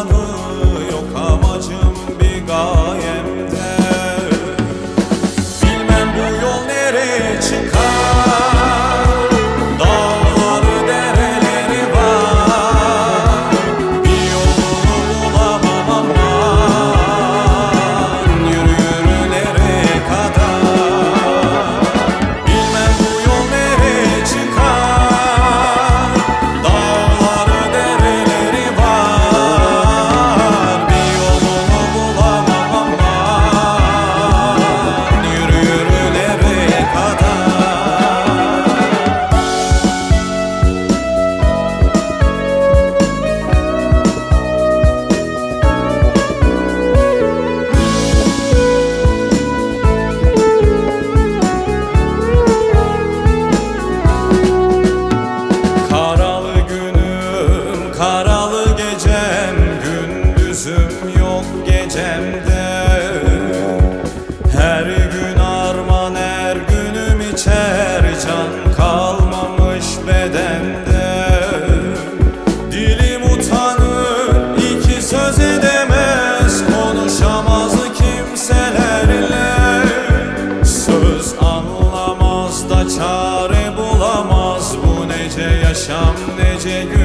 Aman take